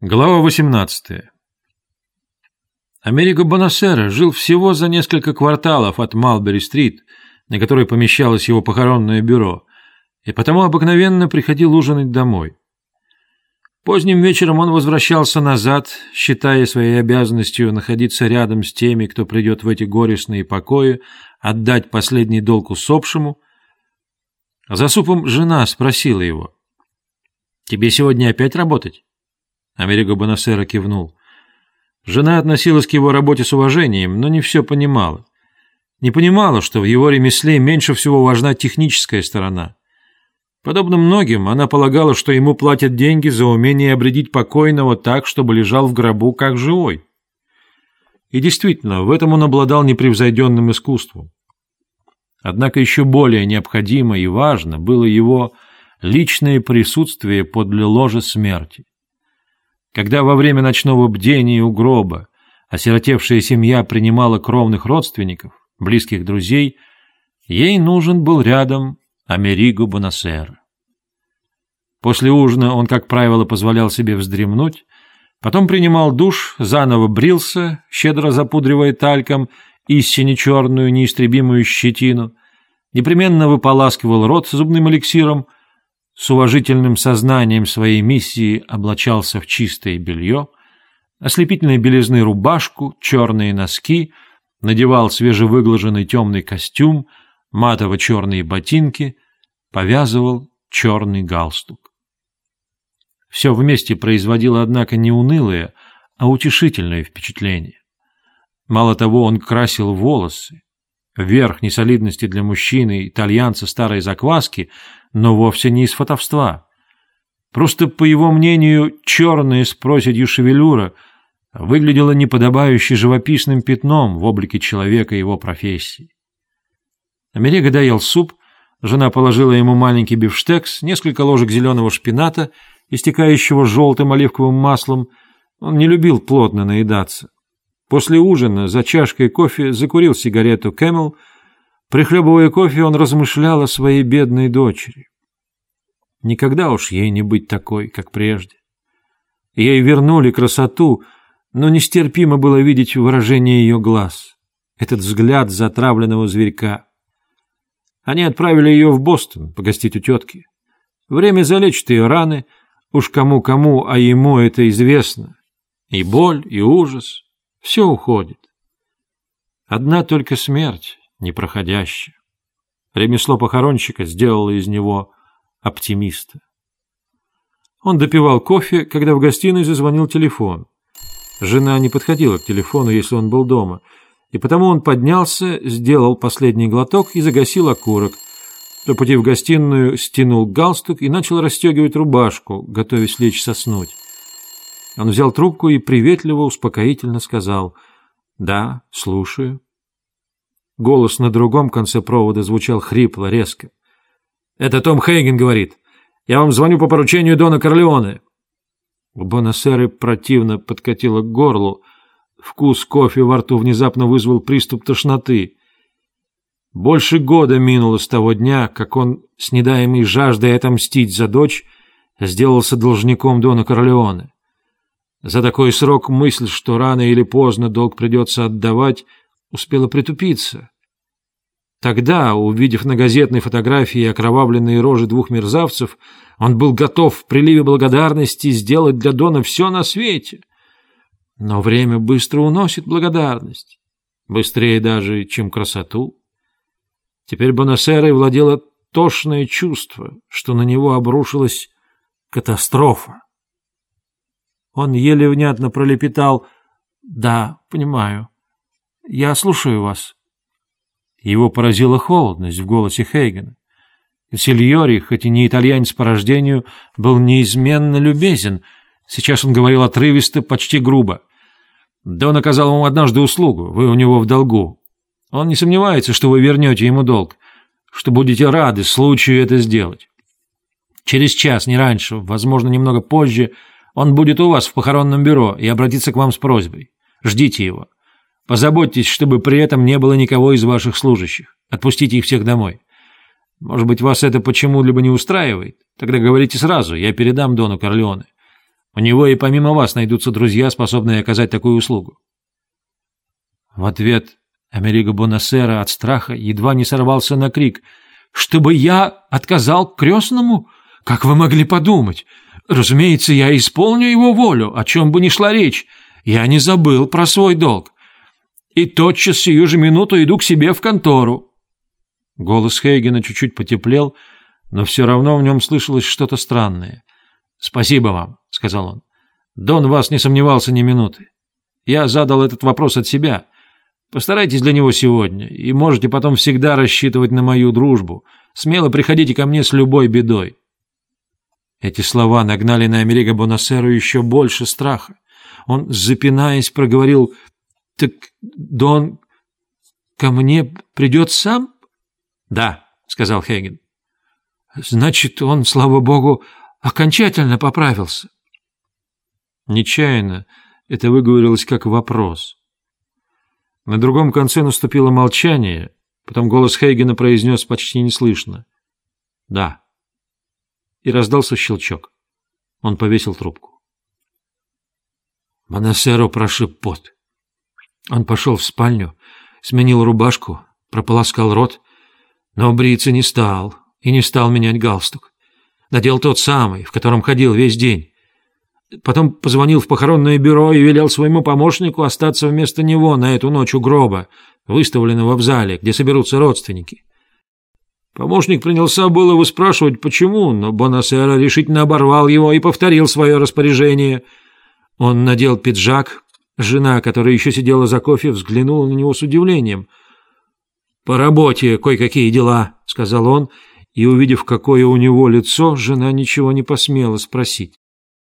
Глава 18. Америго Бонасера жил всего за несколько кварталов от Малбери-стрит, на которой помещалось его похоронное бюро, и потому обыкновенно приходил ужинать домой. Поздним вечером он возвращался назад, считая своей обязанностью находиться рядом с теми, кто придет в эти горестные покои, отдать последний долг усопшему. За супом жена спросила его, «Тебе сегодня опять работать?» Америго Бонасера кивнул. Жена относилась к его работе с уважением, но не все понимала. Не понимала, что в его ремесле меньше всего важна техническая сторона. Подобно многим, она полагала, что ему платят деньги за умение обредить покойного так, чтобы лежал в гробу как живой. И действительно, в этом он обладал непревзойденным искусством. Однако еще более необходимо и важно было его личное присутствие подле ложа смерти. Когда во время ночного бдения у гроба осиротевшая семья принимала кровных родственников, близких друзей, ей нужен был рядом Америго Бонасера. После ужина он, как правило, позволял себе вздремнуть, потом принимал душ, заново брился, щедро запудривая тальком истине черную неистребимую щетину, непременно выполаскивал рот зубным эликсиром — с уважительным сознанием своей миссии облачался в чистое белье, ослепительной белизны рубашку, черные носки, надевал свежевыглаженный темный костюм, матово-черные ботинки, повязывал черный галстук. Все вместе производило, однако, не унылое, а утешительное впечатление. Мало того, он красил волосы, верх несолидности для мужчины, итальянца старой закваски, но вовсе не из фотовства. Просто, по его мнению, черная с проседью шевелюра выглядела неподобающе живописным пятном в облике человека его профессии. Америго доел суп, жена положила ему маленький бифштекс, несколько ложек зеленого шпината, истекающего желтым оливковым маслом. Он не любил плотно наедаться. После ужина за чашкой кофе закурил сигарету Camel — Прихлебывая кофе, он размышлял о своей бедной дочери. Никогда уж ей не быть такой, как прежде. Ей вернули красоту, но нестерпимо было видеть выражение ее глаз, этот взгляд затравленного зверька. Они отправили ее в Бостон погостить у тетки. Время залечит ее раны, уж кому-кому, а ему это известно. И боль, и ужас, все уходит. Одна только смерть непроходящее. Ремесло похоронщика сделало из него оптимиста. Он допивал кофе, когда в гостиной зазвонил телефон. Жена не подходила к телефону, если он был дома, и потому он поднялся, сделал последний глоток и загасил окурок. По пути в гостиную стянул галстук и начал расстегивать рубашку, готовясь лечь соснуть. Он взял трубку и приветливо, успокоительно сказал «Да, слушаю». Голос на другом конце провода звучал хрипло, резко. «Это Том Хейген говорит. Я вам звоню по поручению Дона Корлеоне». У Бонасеры противно подкатило к горлу. Вкус кофе во рту внезапно вызвал приступ тошноты. Больше года минуло с того дня, как он, с недаемой жаждой отомстить за дочь, сделался должником Дона Корлеоне. За такой срок мысль, что рано или поздно долг придется отдавать, успела притупиться. Тогда, увидев на газетной фотографии окровавленные рожи двух мерзавцев, он был готов в приливе благодарности сделать для Дона все на свете. Но время быстро уносит благодарность, быстрее даже, чем красоту. Теперь Бонасерой владело тошное чувство, что на него обрушилась катастрофа. Он еле внятно пролепетал «Да, понимаю». «Я слушаю вас». Его поразила холодность в голосе Хейгена. Сильори, хоть и не итальянец по рождению, был неизменно любезен. Сейчас он говорил отрывисто, почти грубо. «Да он оказал вам однажды услугу, вы у него в долгу. Он не сомневается, что вы вернете ему долг, что будете рады случаю это сделать. Через час, не раньше, возможно, немного позже, он будет у вас в похоронном бюро и обратится к вам с просьбой. Ждите его. Позаботьтесь, чтобы при этом не было никого из ваших служащих. Отпустите их всех домой. Может быть, вас это почему-либо не устраивает? Тогда говорите сразу, я передам Дону Корлеоне. У него и помимо вас найдутся друзья, способные оказать такую услугу. В ответ Америго Бонасера от страха едва не сорвался на крик. «Чтобы я отказал крестному? Как вы могли подумать? Разумеется, я исполню его волю, о чем бы ни шла речь. Я не забыл про свой долг. И тотчас сию же минуту иду к себе в контору». Голос Хейгена чуть-чуть потеплел, но все равно в нем слышалось что-то странное. «Спасибо вам», — сказал он. «Дон вас не сомневался ни минуты. Я задал этот вопрос от себя». Постарайтесь для него сегодня, и можете потом всегда рассчитывать на мою дружбу. Смело приходите ко мне с любой бедой». Эти слова нагнали на Америго Бонасеру еще больше страха. Он, запинаясь, проговорил, «Так Дон ко мне придет сам?» «Да», — сказал Хейген. «Значит, он, слава богу, окончательно поправился». Нечаянно это выговорилось как вопрос. На другом конце наступило молчание, потом голос Хейгена произнес почти неслышно. «Да». И раздался щелчок. Он повесил трубку. Монасеро прошиб пот. Он пошел в спальню, сменил рубашку, прополоскал рот, но бриться не стал и не стал менять галстук. Надел тот самый, в котором ходил весь день. Потом позвонил в похоронное бюро и велел своему помощнику остаться вместо него на эту ночь у гроба, выставленного в зале, где соберутся родственники. Помощник принялся было выспрашивать, почему, но Бонасера решительно оборвал его и повторил свое распоряжение. Он надел пиджак. Жена, которая еще сидела за кофе, взглянула на него с удивлением. «По работе кое-какие дела», — сказал он, и, увидев, какое у него лицо, жена ничего не посмела спросить.